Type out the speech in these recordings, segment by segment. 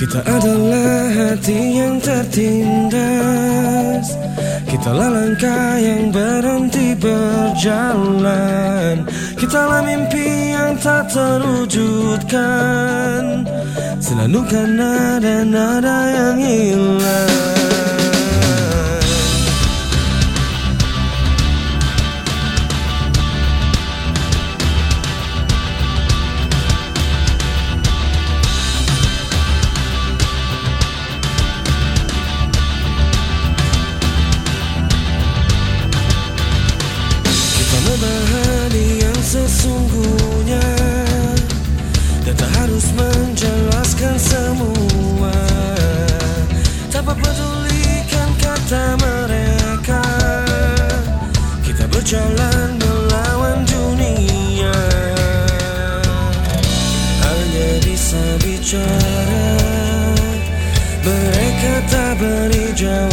Kita adalah hati yang tertindas. Kitalah langkah yang berhenti berjalan. Kitalah mimpi yang tak terwujudkan. Selalu kan ada nada yang hilang bicara. Mereka tak beri jawab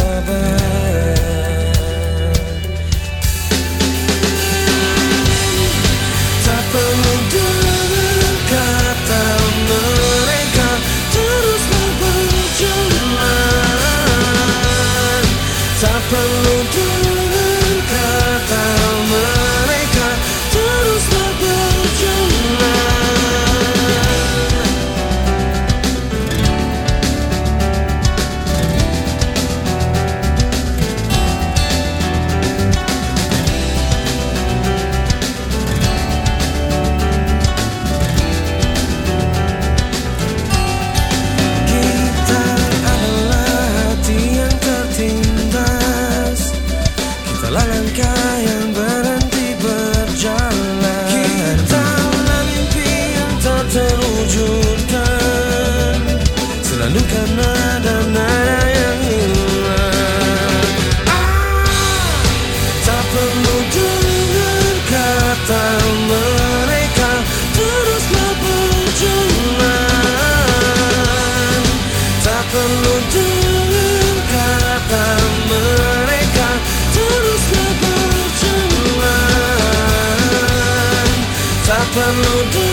But no